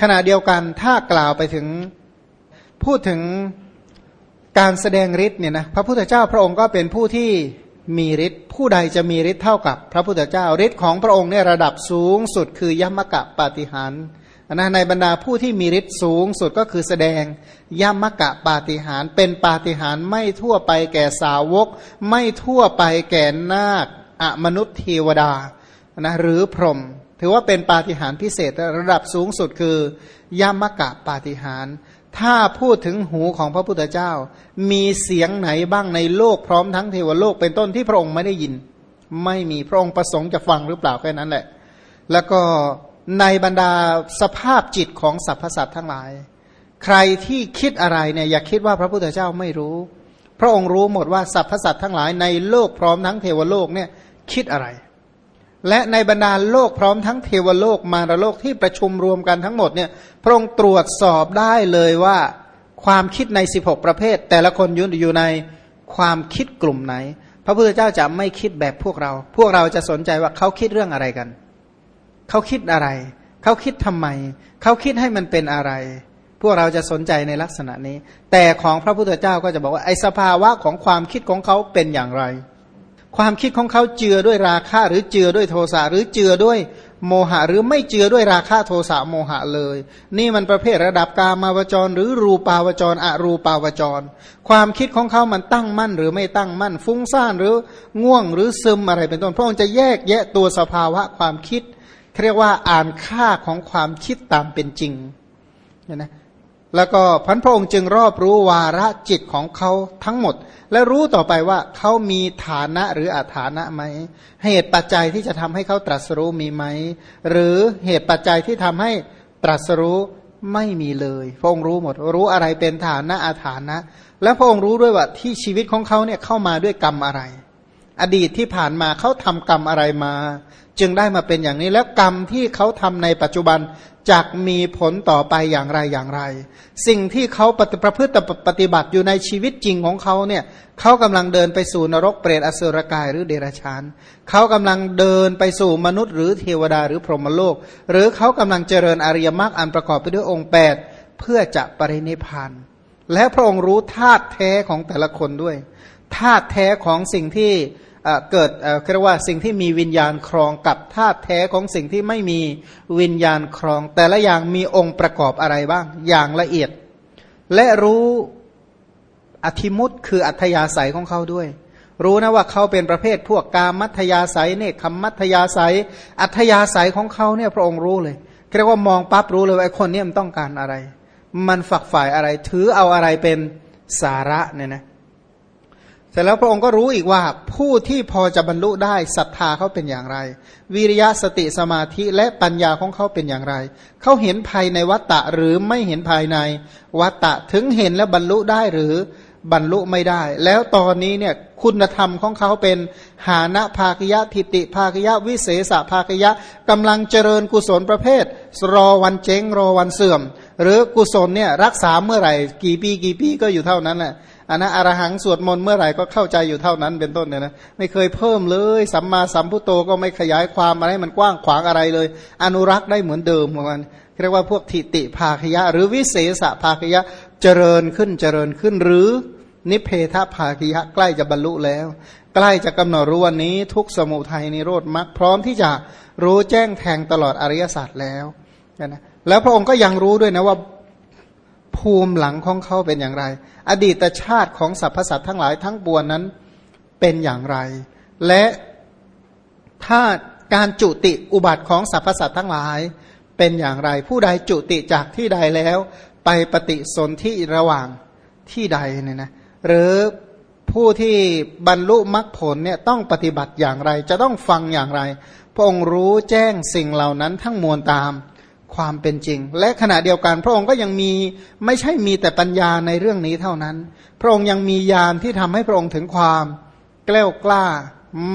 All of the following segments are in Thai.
ขณะเดียวกันถ้ากล่าวไปถึงพูดถึงการแสดงฤทธิ์เนี่ยนะพระพุทธเจ้าพระองค์ก็เป็นผู้ที่มีฤทธิ์ผู้ใดจะมีฤทธิ์เท่ากับพระพุทธเจ้าฤทธิ์ของพระองค์เนี่ยระดับสูงสุดคือยมกะปาฏิหารนะในบรรดาผู้ที่มีฤทธิ์สูงสุดก็คือแสดงยมกะปาฏิหารเป็นปาฏิหารไม่ทั่วไปแก่สาวก ไม่ทั่วไปแก่นาคอมนุษย์เทวดานะหรือพรหม ถือว่าเป็นปาฏิหาริย์พิเศษระดับสูงสุดคือยมกะปาฏิหารถ้าพูดถึงหูของพระพุทธเจ้า มีเสียงไหนบ้างในโลกพร้อมทั้งเทวโลกเป็นต้นที่พระองค์ไม่ได้ยิน ไม่มีพระองค์ประสงค์จะฟังหรือเปล่าแค่นั้นแหละ แล้วก็ในบรรดาสภาพจิตของสรรพสัตว์ทั้งหลาย ใครที่คิดอะไรเนี่ยอย่าคิดว่าพระพุทธเจ้าไม่รู้ พระองค์รู้หมดว่าสรรพสัตว์ทั้งหลายในโลกพร้อมทั้งเทวโลกเนี่ยคิดอะไร และในบรรดาโลกพร้อมทั้งเทวโลกมารโลกที่ประชุมรวมกันทั้งหมดเนี่ยพระองค์ตรวจสอบได้เลยว่าความคิดใน 16 ประเภท แต่ละคนยู่อยู่ในความคิดกลุ่มไหน พระพุทธเจ้าจะไม่คิดแบบพวกเรา พวกเราจะสนใจว่าเขาคิดเรื่องอะไรกัน เขาคิดอะไร เขาคิดทำไม เขาคิดให้มันเป็นอะไร พวกเราจะสนใจในลักษณะนี้ แต่ของพระพุทธเจ้าก็จะบอกว่าไอสภาวะของความคิดของเขาเป็นอย่างไร ความคิดของเขาเจือด้วยราคะ หรือเจือด้วยโทสะหรือเจือด้วยโมหะหรือไม่เจือด้วยราคะโทสะโมหะเลย นี่มันประเภทระดับกามาวจร หรือรูปาวจรอรูปาวจร ความคิดของเขามันตั้งมั่นหรือไม่ตั้งมั่น ฟุ้งซ่านหรือง่วงหรือซึมอะไรเป็นต้นพระองค์จะแยกแยะตัวสภาวะความคิดเรียกว่าอ่านค่าของความคิดตามเป็นจริงนะ แล้วก็พันพระองค์จึงรอบรู้วาระจิตของเขาทั้งหมด และรู้ต่อไปว่าเขามีฐานะหรืออาฐานะไหมเหตุปัจจัยที่จะทำให้เขาตรัสรู้มีไหม หรือเหตุปัจจัยที่ทำให้ตรัสรู้ไม่มีเลย พระองค์รู้หมด รู้อะไรเป็นฐานะอาฐานะ และพระองค์รู้ด้วยว่าที่ชีวิตของเขาเนี่ยเข้ามาด้วยกรรมอะไร อดีตที่ผ่านมาเขาทำกรรมอะไรมา จึงได้มาเป็นอย่างนี้แล้วกรรมที่เขาทำในปัจจุบันจะมีผลต่อไปอย่างไรอย่างไร สิ่งที่เขาปฏิประพฤติปฏิบัติอยู่ในชีวิตจริงของเขาเนี่ยเขากำลังเดินไปสู่นรกเปรตอสุรกายหรือเดรัจฉานเขากำลังเดินไปสู่มนุษย์ หรือเทวดาหรือพรหมโลก หรือเขากำลังเจริญอริยมรรคอันประกอบไปด้วยองค์ 8 เพื่อจะปรินิพานและพระองค์รู้ธาตุแท้ของแต่ละคนด้วยธาตุแท้ของสิ่งที่ เกิดเรียกว่าสิ่งที่มีวิญญาณครองกับธาตุแท้ของสิ่งที่ไม่มีวิญญาณครอง แต่ละอย่างมีองค์ประกอบอะไรบ้าง อย่างละเอียด และรู้อธิมุตคืออัธยาศัยของเขาด้วย รู้นะว่าเขาเป็นประเภทพวกกามัธยาศัยเนคขมัธยาศัย อัธยาศัยของเขาเนี่ยพระองค์รู้เลยเรียกว่ามองปั๊บรู้เลยว่าไอ้คนนี้มันต้องการอะไร มันฝักฝ่ายอะไรถือเอาอะไรเป็นสาระเนี่ยนะ เสร็จแล้วพระองค์ก็รู้อีกว่าผู้ที่พอจะบรรลุได้ศรัทธาเขาเป็นอย่างไร วิริยะสติสมาธิและปัญญาของเขาเป็นอย่างไร เขาเห็นภายในวัตตะหรือไม่เห็นภายในวัตตะถึงเห็นและบรรลุได้หรือบรรลุไม่ได้ แล้วตอนนี้เนี่ยคุณธรรมของเขาเป็นหานะภาคยะทิติภาคยะวิเศษภาคยะกำลังเจริญกุศลประเภท รอวันเจ๊งรอวันเสื่อม หรือกุศลเนี่ยรักษาเมื่อไหร่ กี่ปีกี่ปีก็อยู่เท่านั้นแหละ อันนะอรหังสวดมนต์เมื่อไหร่ก็เข้าใจอยู่เท่านั้นเป็นต้นเนี่ยนะไม่เคยเพิ่มเลยสัมมาสัมพุโตก็ไม่ขยายความอะไรมันกว้างขวางอะไรเลย อนุรักษ์ได้เหมือนเดิมเหมือนกันเรียกว่าพวกทิติภาคยะ หรือวิเศษภาคยะเจริญขึ้นเจริญขึ้นหรือนิเพทภาคยะใกล้จะบรรลุแล้ว ใกล้จะกำหนดรู้วันนี้ทุกสมุทัยนิโรธมรรคพร้อมที่จะรู้แจ้งแทงตลอดอริยสัจแล้วนะแล้วพระองค์ก็ยังรู้ด้วยนะว่า ภูมิหลังของเขาเป็นอย่างไร อดีตชาติของสรรพสัตว์ทั้งหลายทั้งปวงนั้นเป็นอย่างไร และถ้าการจุติอุบัติของสรรพสัตว์ทั้งหลาย เป็นอย่างไร ผู้ใดจุติจากที่ใดแล้ว ไปปฏิสนธิระหว่างที่ใดเนี่ยนะหรือผู้ที่บรรลุมรรคผลเนี่ยต้องปฏิบัติอย่างไร จะต้องฟังอย่างไร พระองค์รู้แจ้งสิ่งเหล่านั้นทั้งมวลตาม ความเป็นจริง และขณะเดียวกัน พระองค์ก็ยังมีไม่ใช่มีแต่ปัญญาในเรื่องนี้เท่านั้น พระองค์ยังมีญาณที่ทำให้พระองค์ถึงความแกล้วกล้า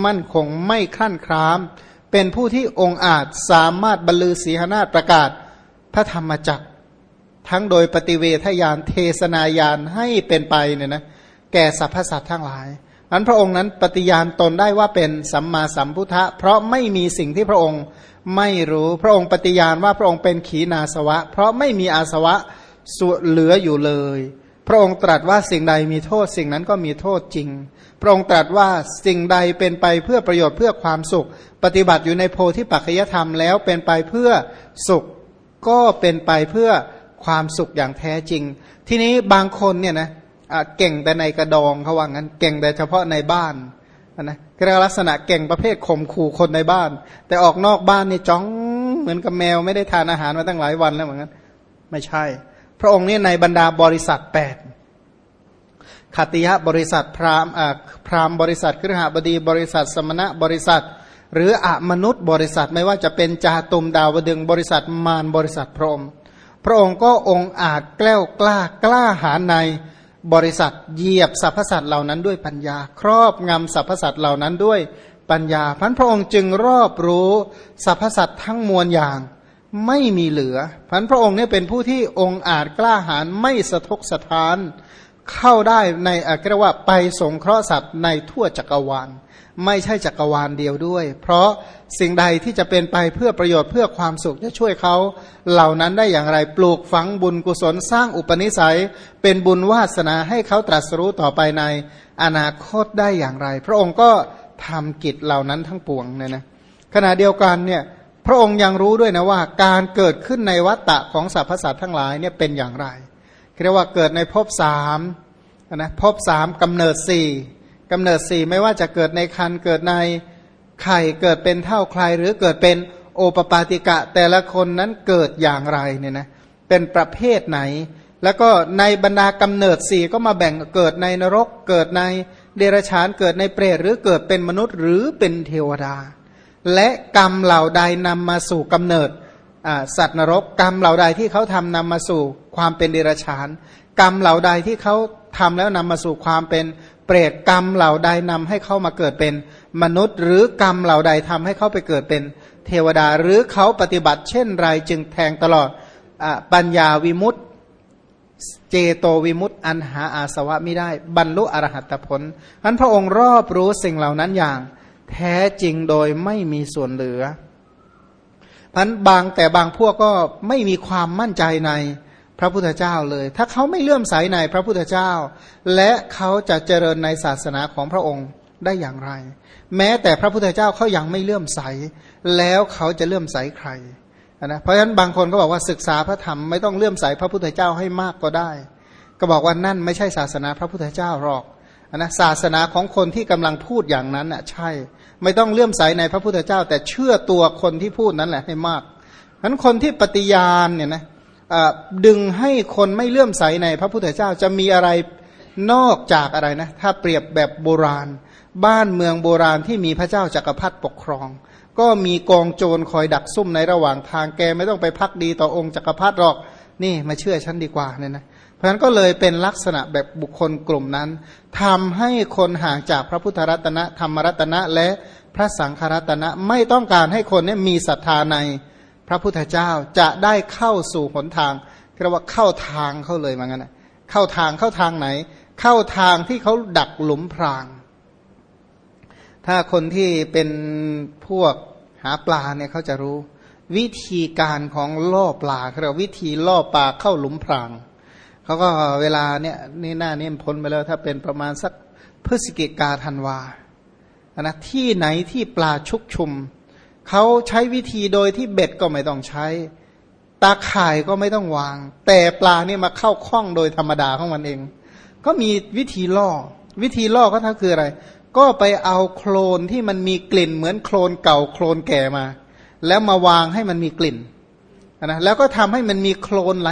มั่นคงไม่คลั่นคราม เป็นผู้ที่องค์อาจสามารถบรรลือศีหนาฏประกาศพระธรรมจักรทั้งโดยปฏิเวทญาณเทศนายานให้เป็นไปเนี่ยนะแก่สรรพสัตว์ทั้งหลาย อันพระองค์นั้นปฏิญาณตนได้ว่าเป็นสัมมาสัมพุทธะเพราะไม่มีสิ่งที่พระองค์ไม่รู้พระองค์ปฏิญาณว่าพระองค์เป็นขีณาสวะ เพราะไม่มีอาสวะส่วนเหลืออยู่เลย พระองค์ตรัสว่าสิ่งใดมีโทษ สิ่งนั้นก็มีโทษจริง พระองค์ตรัสว่าสิ่งใดเป็นไปเพื่อประโยชน์เพื่อความสุข ปฏิบัติอยู่ในโพธิปัจจยธรรมแล้วเป็นไปเพื่อสุขก็เป็นไปเพื่อความสุขอย่างแท้จริง ทีนี้บางคนเนี่ยนะ เก่งแต่ในกระดองเขาว่างั้น เก่งแต่เฉพาะในบ้านนะก็เรียกลักษณะเก่งประเภทข่มขู่คนในบ้าน แต่ออกนอกบ้านนี่จ้องเหมือนกับแมวไม่ได้ทานอาหารมาตั้งหลายวันแล้วเหมือนกันไม่ใช่ พระองค์นี่ในบรรดาบริษัทแปดขติยะบริษัทพรามพรามบริษัทครหบดีบริษัทสมณะบริษัท หรืออมนุษย์บริษัทไม่ว่าจะเป็นจาตุมดาวดึงบริษัทมารบริษัทพระองค์พระองค์ก็องค์อาจแกล้วกล้ากล้าหาญใน บริษัทเหยียบสรรพสัตว์เหล่านั้นด้วยปัญญา ครอบงำสรรพสัตว์เหล่านั้นด้วยปัญญาพันพระองค์จึงรอบรู้สรรพสัตว์ทั้งมวลอย่างไม่มีเหลือพันพระองค์เนี่ยเป็นผู้ที่องค์อาจกล้าหาญไม่สะทกสะท้าน เข้าได้ในอกรว่าไปสงเคราะห์สัตว์ในทั่วจักรวาล ไม่ใช่จักรวาลเดียวด้วย เพราะสิ่งใดที่จะเป็นไปเพื่อประโยชน์เพื่อความสุขจะช่วยเขาเหล่านั้นได้อย่างไรปลูกฝังบุญกุศลสร้างอุปนิสัย เป็นบุญวาสนาให้เขาตรัสรู้ต่อไปในอนาคตได้อย่างไร พระองค์ก็ทำกิจเหล่านั้นทั้งปวงเนี่ยนะขณะเดียวกันเนี่ยพระองค์ยังรู้ด้วยนะว่าการเกิดขึ้นในวัฏฏะของสรรพสัตว์ทั้งหลายเนี่ยเป็นอย่างไร เรียกว่าเกิดในภพสามนะภพสามกำเนิดสี่กำเนิดสี่ไม่ว่าจะเกิดในคันเกิดในไข่เกิดเป็นเท่าใครหรือเกิดเป็นโอปปาติกะแต่ละคนนั้นเกิดอย่างไรเนี่ยนะเป็นประเภทไหน แล้วก็ในบรรดากำเนิดสี่ก็มาแบ่งเกิดในนรก เกิดในเดรัจฉานเกิดในเปรตหรือเกิดเป็นมนุษย์หรือเป็นเทวดา และกรรมเหล่าใดนำมาสู่กำเนิด สัตว์นรก กรรมเหล่าใดที่เขาทำนำมาสู่ความเป็นเดรัจฉาน กรรมเหล่าใดที่เขาทำแล้วนำมาสู่ความเป็นเปรตกรรมเหล่าใดนำให้เขามาเกิดเป็นมนุษย์ หรือกรรมเหล่าใดทำให้เขาไปเกิดเป็นเทวดาหรือเขาปฏิบัติ เช่นไรจึงแทงตลอดอปัญญาวิมุตตเจโตวิมุตต์อันหาอาสวะไม่ได้ บรรลุอรหัตผลอันพระองค์รอบรู้สิ่งเหล่านั้นอย่าง แท้จริงโดยไม่มีส่วนเหลือ พันบางแต่บางพวกก็ไม่มีความมั่นใจในพระพุทธเจ้าเลย ถ้าเขาไม่เลื่อมใสในพระพุทธเจ้า และเขาจะเจริญในศาสนาของพระองค์ได้อย่างไร แม้แต่พระพุทธเจ้าเขายังไม่เลื่อมใส แล้วเขาจะเลื่อมใสใครนะเพราะฉะนั้นบางคนก็บอกว่าศึกษาพระธรรมไม่ต้องเลื่อมใสพระพุทธเจ้าให้มากก็ได้ ก็บอกว่านั่นไม่ใช่ศาสนาพระพุทธเจ้าหรอก นะศาสนาของคนที่กำลังพูดอย่างนั้นอะใช่ ไม่ต้องเลื่อมใสในพระพุทธเจ้า แต่เชื่อตัวคนที่พูดนั้นแหละให้มากฉะนั้นคนที่ปฏิญาณเนี่ยนะดึงให้คนไม่เลื่อมใสในพระพุทธเจ้าจะมีอะไรนอกจากอะไรนะ ถ้าเปรียบแบบโบราณ บ้านเมืองโบราณที่มีพระเจ้าจากักรพรรดิปกครอง ก็มีกองโจรคอยดักซุ่มในระหว่างทางแกไม่ต้องไปพักดีต่อองค์จักรพรรดิหรอก นี่มาเชื่อฉันดีกว่าเนี่ยนะเราะฉะนั้นก็เลยเป็นลักษณะแบบบุคคลกลุ่มนั้นทำให้คนห่างจากพระพุทธรัตนะธรรมรัตนะและพระสังฆรัตนะไม่ต้องการให้คนนี้มีศรัทธาในพระพุทธเจ้าจะได้เข้าสู่หนทางเรียกว่าเข้าทางเข้าเลยมางั้นเข้าทางเข้าทางไหน เข้าทางที่เขาดักหลุมพราง ถ้าคนที่เป็นพวกหาปลาเนี่ยเขาจะรู้ วิธีการของล่อปลาเรียกวิธีล่อปลาเข้าหลุมพราง เขาก็เวลาเนี่ยนี่หน้านี่พ้นไปแล้วถ้าเป็นประมาณสักพฤศจิกาธันวานะที่ไหนที่ปลาชุกชุม เขาใช้วิธีโดยที่เบ็ดก็ไม่ต้องใช้ ตาข่ายก็ไม่ต้องวาง แต่ปลาเนี่ยมาเข้าคล้องโดยธรรมดาของมันเอง ก็มีวิธีล่อ วิธีล่อก็ถ้าคืออะไร ก็ไปเอาโคลนที่มันมีกลิ่นเหมือนโคลนเก่าโคลนแก่มา แล้วมาวางให้มันมีกลิ่น นะแล้วก็ทำให้มันมีโคลนไหล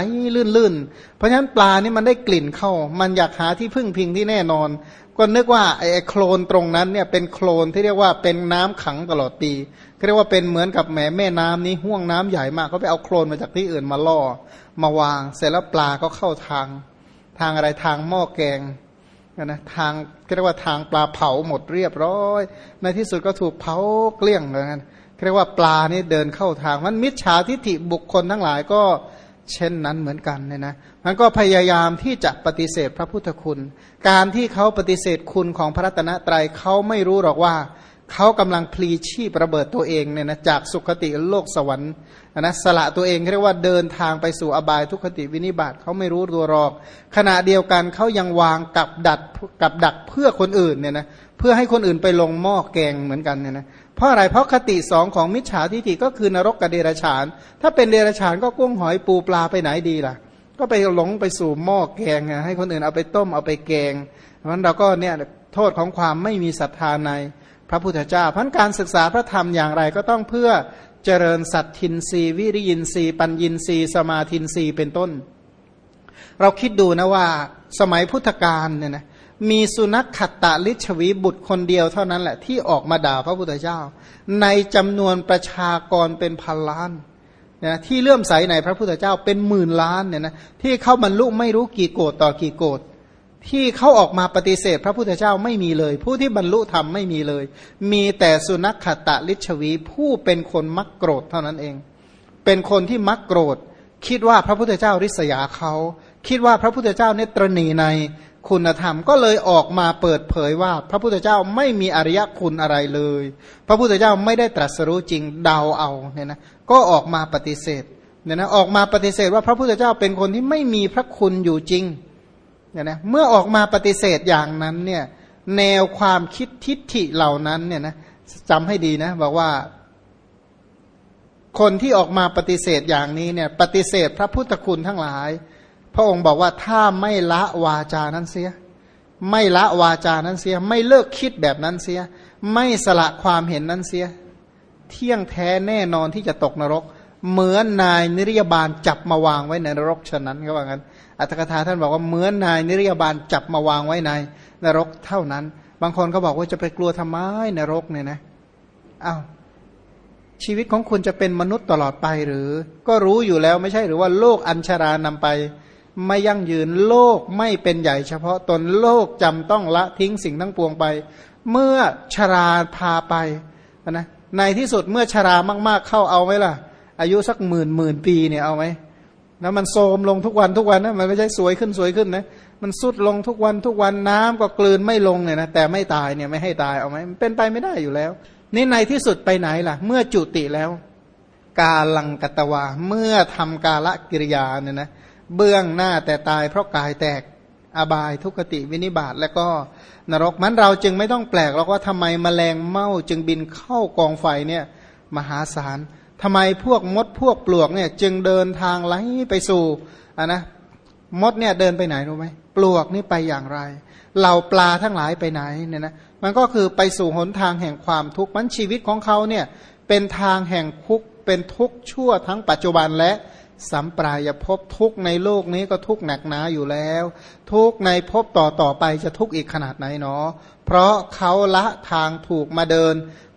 ลื่นๆ เพราะฉะนั้นปลานี่มันได้กลิ่นเข้า มันอยากหาที่พึ่งพิงที่แน่นอน ก็นึกว่าไอ้โคลนตรงนั้นเนี่ยเป็นโคลนที่เรียกว่าเป็นน้ำขังตลอดปีเรียกว่าเป็นเหมือนกับแหมแม่น้ำนี้ห่วงน้ำใหญ่มากเขาไปเอาโคลนมาจากที่อื่นมาล่อ มาวาง เสร็จแล้วปลาก็เข้าทาง ทางอะไรทางหม้อแกงนะทางเรียกว่าทางปลาเผาหมดเรียบร้อย ในที่สุดก็ถูกเผาเกลี้ยงเลยนะ เรียกว่าปลานี่เดินเข้าทางมันมิจฉาทิฏฐิบุคคลทั้งหลายก็เช่นนั้นเหมือนกันเนี่ยนะมันก็พยายามที่จะปฏิเสธพระพุทธคุณ การที่เขาปฏิเสธคุณของพระรัตนตรัยเขาไม่รู้หรอกว่าเขากำลังพลีชีพระเบิดตัวเองเนี่ยนะจากสุคติโลกสวรรค์นะสละตัวเองเรียกว่าเดินทางไปสู่อบายทุกขติวินิบาตเขาไม่รู้ตัวหรอก ขณะเดียวกันเขายังวางกับดัดกับดักเพื่อคนอื่นเนี่ยนะเพื่อให้คนอื่นไปลงหม้อแกงเหมือนกันเนี่ยนะ เพราะอะไรเพราะคติสองของมิจฉาทิฏฐิก็คือนรกกับเดรัจฉาน ถ้าเป็นเดรัจฉานก็กุ้งหอยปูปลาไปไหนดีล่ะ ก็ไปหลงไปสู่หม้อแกงให้คนอื่นเอาไปต้มเอาไปแกงเพราะนั้นเราก็เนี่ยโทษของความไม่มีศรัทธาในพระพุทธเจ้าพันการศึกษาพระธรรมอย่างไรก็ต้องเพื่อเจริญสัตทินรีวิริยินรีปัญญินรีสมาทินรีเป็นต้น เราคิดดูนะว่าสมัยพุทธกาลเนี่ยนะ มีสุนัขขัตตะลิชวีบุตรคนเดียวเท่านั้นแหละที่ออกมาด่าพระพุทธเจ้า ในจำนวนประชากรเป็นพันล้านนะที่เลื่อมใสในพระพุทธเจ้าเป็นหมื่นล้านเนี่ยนะที่เข้าบรรลุไม่รู้กี่โกดต่อกี่โกดที่เขาออกมาปฏิเสธ พระพุทธเจ้าไม่มีเลย ผู้ที่บรรลุธรรมไม่มีเลย มีแต่สุนัขขตะลิชวี ผู้เป็นคนมักโกรธเท่านั้นเอง เป็นคนที่มักโกรธ คิดว่าพระพุทธเจ้าริษยาเขา คิดว่าพระพุทธเจ้าเนตรณีใน คุณธรรมก็เลยออกมาเปิดเผยว่า พระพุทธเจ้าไม่มีอริยคุณอะไรเลย พระพุทธเจ้าไม่ได้ตรัสรู้จริงเดาเอาเนี่ยนะก็ออกมาปฏิเสธเนี่ยนะออกมาปฏิเสธว่าพระพุทธเจ้าเป็นคนที่ไม่มีพระคุณอยู่จริงเนี่ยนะเมื่อออกมาปฏิเสธอย่างนั้นเนี่ยแนวความคิดทิฏฐิเหล่านั้นเนี่ยนะจำให้ดีนะบอกว่า คนที่ออกมาปฏิเสธอย่างนี้เนี่ยปฏิเสธพระพุทธคุณทั้งหลาย พระองค์บอกว่าถ้าไม่ละวาจานั้นเสีย ไม่ละวาจานั้นเสีย ไม่เลิกคิดแบบนั้นเสีย ไม่สละความเห็นนั้นเสีย เที่ยงแท้แน่นอนที่จะตกนรก เหมือนนายนิรยาบาลจับมาวางไว้ในนรกฉะนั้นก็ว่างั้นอัตถกถาท่านบอกว่าเหมือนนายนิรยาบาลจับมาวางไว้ในนรกเท่านั้น บางคนก็บอกว่าจะไปกลัวทำไมนรกเนี่ยนะอา้าวชีวิตของคุณจะเป็นมนุษย์ตลอดไปหรือ ก็รู้อยู่แล้วไม่ใช่หรือว่าโลกอัญชารานำไป ไม่ยั่งยืนโลกไม่เป็นใหญ่เฉพาะตนโลกจำต้องละทิ้งสิ่งทั้งปวงไป เมื่อชราพาไปนะในที่สุดเมื่อชรามาก ๆ เข้าเอาไหมล่ะ อายุสักหมื่นหมื่นปีเนี่ยเอาไหมนะมันโทมลงทุกวันทุกวันนะมันไม่ใช่สวยขึ้นสวยขึ้นนะมันสุดลงทุกวันทุกวันน้ำก็กลืนไม่ลงเนี่ยนะแต่ไม่ตายเนี่ยไม่ให้ตายเอาไหมมันเป็นไปไม่ได้อยู่แล้ว นี่ในที่สุดไปไหนล่ะ เมื่อจุติแล้ว กาลังกตวาเมื่อทำกาละกิริยาเนี่ยนะ เบื้องหน้าแต่ตายเพราะกายแตกอบายทุกติวินิบาตแล้วก็นรกมันเราจึงไม่ต้องแปลกแล้วว่าทำไมมแมลงเม่าจึงบินเข้ากองไฟเนี่ยมหาศาลทำไมพวกมดพวกปลวกเนี่ยจึงเดินทางไหลไปสู่อะนะมดเนี่ยเดินไปไหนรู้ไหมปลวกนี่ไปอย่างไร เหล่าปลาทั้งหลายไปไหนเนี่ยนะมันก็คือไปสู่หนทางแห่งความทุกข์มันชีวิตของเขาเนี่ยเป็นทางแห่งคุกเป็นทุกข์ชั่วทั้งปัจจุบันและ สัมปรายภพทุกในโลกนี้ก็ทุกหนักหนาอยู่แล้ว ทุกในภพต่อต่อไปจะทุกอีกขนาดไหนเนาะเพราะเขาละทางถูกมาเดิน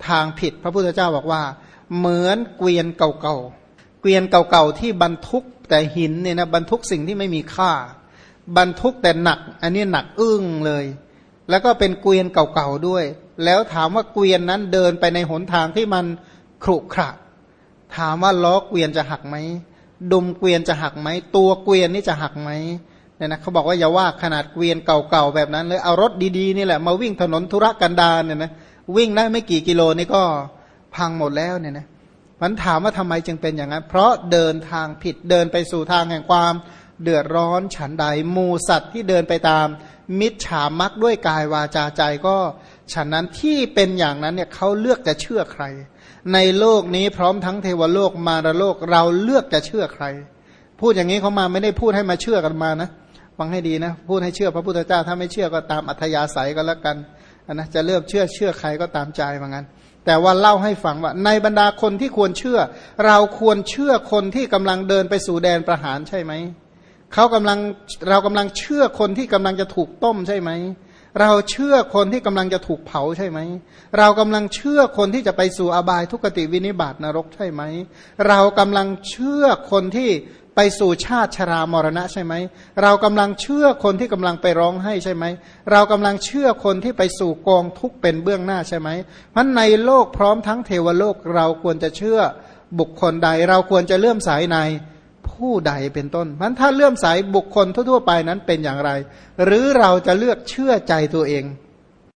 ทางผิด พระพุทธเจ้าบอกว่า เหมือนเกวียนเก่าๆเกวียนเก่าๆที่บรรทุกแต่หินเนี่ยนะบรรทุกสิ่งที่ไม่มีค่า บรรทุกแต่หนัก อันนี้หนักอึ้งเลย แล้วก็เป็นเกวียนเก่าๆด้วย แล้วถามว่าเกวียนนั้นเดินไปในหนทางที่มันขรุขระถามว่าล้อเกวียนจะหักไหม ดุมเกวียนจะหักไหมตัวเกวียนนี่จะหักไหมเนี่ยนะเขาบอกว่าอย่าว่าขนาดเกวียนเก่าๆแบบนั้นเลยเอารถดีๆนี่แหละมาวิ่งถนนธุรกันดารเนี่ยนะวิ่งได้ไม่กี่กิโลนี่ก็พังหมดแล้วเนี่ยนะมันถามว่าทำไมจึงเป็นอย่างนั้น เพราะเดินทางผิดเดินไปสู่ทางแห่งความเดือดร้อนฉันใดมูสัตว์ที่เดินไปตาม มิจฉามักด้วยกายวาจาใจก็ฉันนั้นที่เป็นอย่างนั้นเนี่ยเขาเลือกจะเชื่อใคร ในโลกนี้พร้อมทั้งเทวโลกมารโลกเราเลือกจะเชื่อใคร พูดอย่างนี้เขามาไม่ได้พูดให้มาเชื่อกันมานะฟังให้ดีนะ พูดให้เชื่อพระพุทธเจ้าถ้าไม่เชื่อก็ตามอัธยาศัยก็แล้วกันนะจะเลือกเชื่อเชื่อใครก็ตามใจเหมือนกันแต่ว่าเล่าให้ฟังว่า ในบรรดาคนที่ควรเชื่อ เราควรเชื่อคนที่กำลังเดินไปสู่แดนประหารใช่ไหมเขากำลังเรากำลังเชื่อคนที่กำลังจะถูกต้มใช่ไหม เราเชื่อคนที่กำลังจะถูกเผาใช่ไหม เรากำลังเชื่อคนที่จะไปสู่อบายทุกติวินิบาตนรกใช่ไหม เรากำลังเชื่อคนที่ไปสู่ชาติชรามรณะใช่ไหม เรากำลังเชื่อคนที่กำลังไปร้องให้ใช่ไหม เรากำลังเชื่อคนที่ไปสู่กองทุกเป็นเบื้องหน้าใช่ไหมเพราะในโลกพร้อมทั้งเทวโลกเราควรจะเชื่อบุคคลใด เราควรจะเลื่อมสายใน ผู้ใดเป็นต้นมันถ้าเลื่อมใสบุคคลทั่วๆไปนั้นเป็นอย่างไร หรือเราจะเลือกเชื่อใจตัวเอง